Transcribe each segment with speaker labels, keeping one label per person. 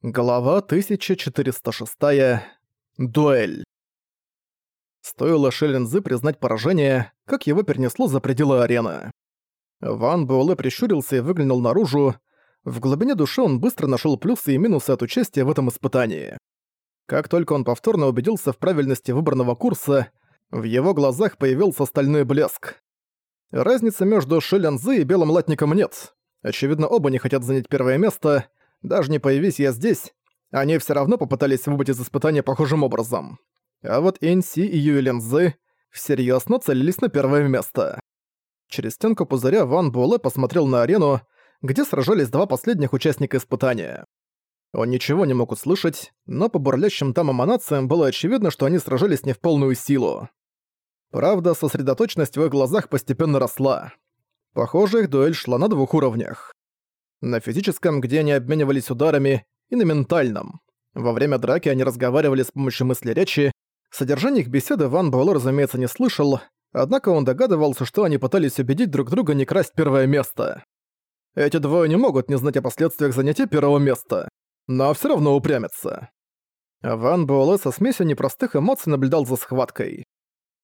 Speaker 1: Глава 1406. Дуэль. Стоило Шеллензы признать поражение, как его перенесло за пределы арены. Ван Буэлэ прищурился и выглянул наружу. В глубине души он быстро нашел плюсы и минусы от участия в этом испытании. Как только он повторно убедился в правильности выбранного курса, в его глазах появился стальной блеск. Разницы между Шеллензы и Белым Латником нет. Очевидно, оба не хотят занять первое место — даже не появись я здесь, они все равно попытались выбыть из испытания похожим образом. А вот Энси и Юэлинзы всерьёз нацелились на первое место. Через стенку пузыря Ван Буэлэ посмотрел на арену, где сражались два последних участника испытания. Он ничего не мог услышать, но по бурлящим там эманациям было очевидно, что они сражались не в полную силу. Правда, сосредоточенность в их глазах постепенно росла. Похоже, их дуэль шла на двух уровнях на физическом, где они обменивались ударами, и на ментальном. Во время драки они разговаривали с помощью мысли речи. Содержание их беседы Ван Буэлло, разумеется, не слышал, однако он догадывался, что они пытались убедить друг друга не красть первое место. Эти двое не могут не знать о последствиях занятия первого места, но все равно упрямятся. Ван Буэлэ со смесью непростых эмоций наблюдал за схваткой.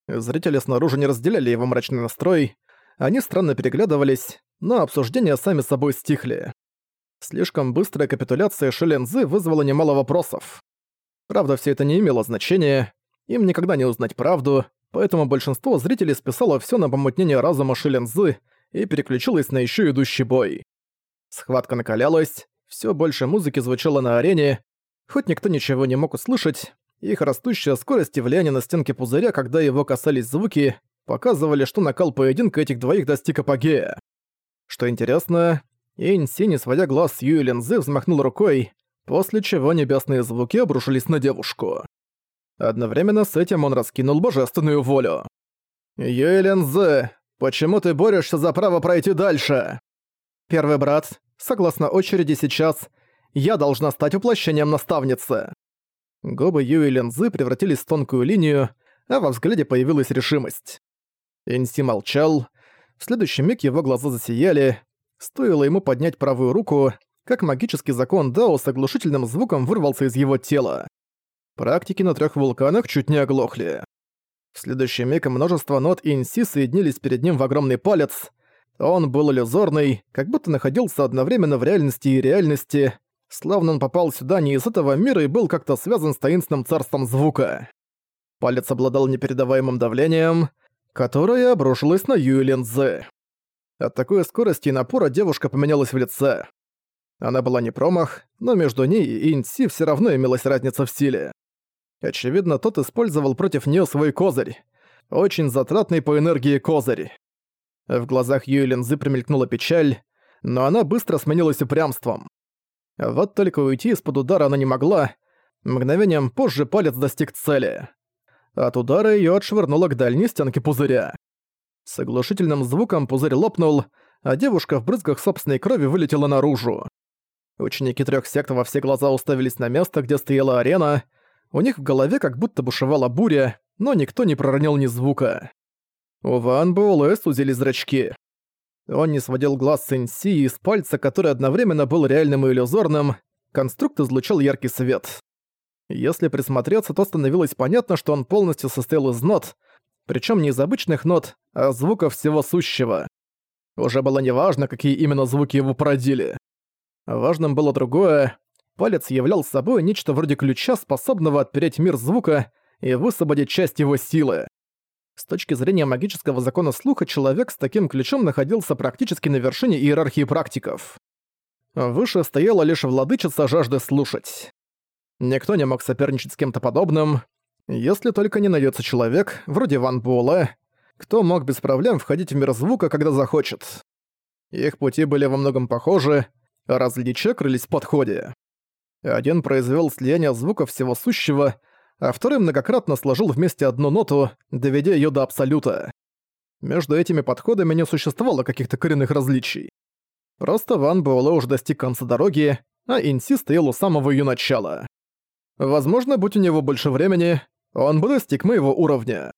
Speaker 1: Зрители снаружи не разделяли его мрачный настрой, они странно переглядывались, но обсуждения сами собой стихли. Слишком быстрая капитуляция Шелензы вызвала немало вопросов. Правда, все это не имело значения, им никогда не узнать правду, поэтому большинство зрителей списало все на помутнение разума Шелензы и переключилось на еще идущий бой. Схватка накалялась, все больше музыки звучало на арене, хоть никто ничего не мог услышать, их растущая скорость и влияние на стенки пузыря, когда его касались звуки, показывали, что накал поединка этих двоих достиг апогея. Что интересно, Инси, не сводя глаз с Юи Линзы, взмахнул рукой, после чего небесные звуки обрушились на девушку. Одновременно с этим он раскинул божественную волю. «Юи Линзы, почему ты борешься за право пройти дальше?» «Первый брат, согласно очереди сейчас, я должна стать воплощением наставницы». Губы Юи Линзы превратились в тонкую линию, а во взгляде появилась решимость. Инси молчал, в следующий миг его глаза засияли. Стоило ему поднять правую руку, как магический закон Дао с оглушительным звуком вырвался из его тела. Практики на трех вулканах чуть не оглохли. В следующий миг множество нот Инси соединились перед ним в огромный палец. Он был иллюзорный, как будто находился одновременно в реальности и реальности, словно он попал сюда не из этого мира и был как-то связан с таинственным царством звука. Палец обладал непередаваемым давлением — которая обрушилась на Юэлин Цзэ. От такой скорости и напора девушка поменялась в лице. Она была не промах, но между ней и Инси все равно имелась разница в силе. Очевидно, тот использовал против нее свой козырь. Очень затратный по энергии козырь. В глазах Юи Линзы примелькнула печаль, но она быстро сменилась упрямством. Вот только уйти из-под удара она не могла. Мгновением позже палец достиг цели. От удара её отшвырнуло к дальней стенке пузыря. С оглушительным звуком пузырь лопнул, а девушка в брызгах собственной крови вылетела наружу. Ученики трёх сект во все глаза уставились на место, где стояла арена. У них в голове как будто бушевала буря, но никто не проронил ни звука. У Ван Буэлэ сузили зрачки. Он не сводил глаз с Инси из пальца, который одновременно был реальным и иллюзорным, конструкт излучал яркий свет. Если присмотреться, то становилось понятно, что он полностью состоял из нот, причем не из обычных нот, а звуков всего сущего. Уже было неважно, какие именно звуки его породили. Важным было другое. Палец являл собой нечто вроде ключа, способного отпереть мир звука и высвободить часть его силы. С точки зрения магического закона слуха, человек с таким ключом находился практически на вершине иерархии практиков. Выше стояла лишь владычица жажды слушать. Никто не мог соперничать с кем-то подобным, если только не найдется человек, вроде Ван Буэлэ, кто мог без проблем входить в мир звука, когда захочет. Их пути были во многом похожи, а различия крылись в подходе. Один произвел слияние звуков всего сущего, а второй многократно сложил вместе одну ноту, доведя ее до абсолюта. Между этими подходами не существовало каких-то коренных различий. Просто Ван Буэлэ уже достиг конца дороги, а Инси стоял у самого ее начала. Возможно, будь у него больше времени, он бы достиг моего уровня.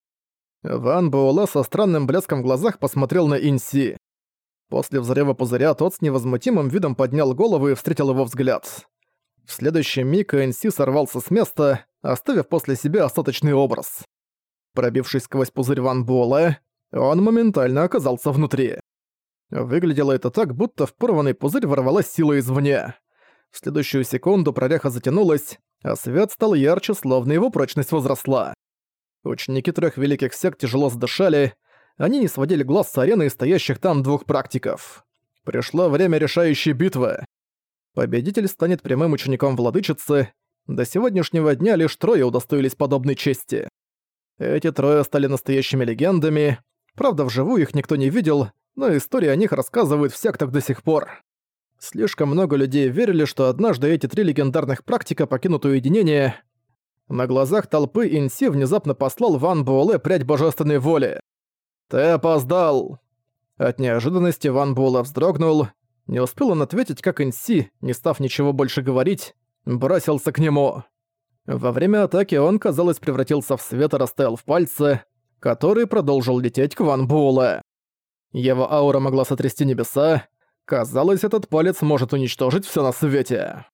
Speaker 1: Ван Буэлэ со странным блеском в глазах посмотрел на Инси. После взрыва пузыря тот с невозмутимым видом поднял голову и встретил его взгляд. В следующий миг Энси сорвался с места, оставив после себя остаточный образ. Пробившись сквозь пузырь Ван Буэлэ, он моментально оказался внутри. Выглядело это так, будто в порванный пузырь ворвалась сила извне. В следующую секунду проряха затянулась, а свет стал ярче, словно его прочность возросла. Ученики трех великих сект тяжело задышали, они не сводили глаз с арены и стоящих там двух практиков. Пришло время решающей битвы. Победитель станет прямым учеником владычицы. До сегодняшнего дня лишь трое удостоились подобной чести. Эти трое стали настоящими легендами. Правда, вживую их никто не видел, но истории о них рассказывают всяк так до сих пор. Слишком много людей верили, что однажды эти три легендарных практика покинут уединение. На глазах толпы Инси внезапно послал Ван Буэлэ прядь божественной воли. «Ты опоздал!» От неожиданности Ван Буэлэ вздрогнул. Не успел он ответить, как Инси, не став ничего больше говорить, бросился к нему. Во время атаки он, казалось, превратился в свет и растаял в пальце, который продолжил лететь к Ван Буэлэ. Его аура могла сотрясти небеса, казалось, этот палец может уничтожить все на свете.